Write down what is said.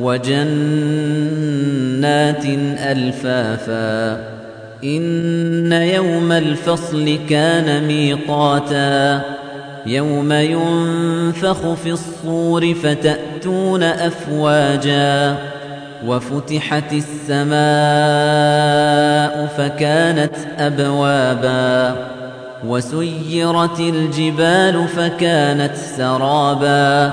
وجنات ألفافا إن يوم الفصل كان ميقاتا يوم ينفخ في الصور فتأتون أفواجا وفتحت السماء فكانت أبوابا وسيرت الجبال فكانت سرابا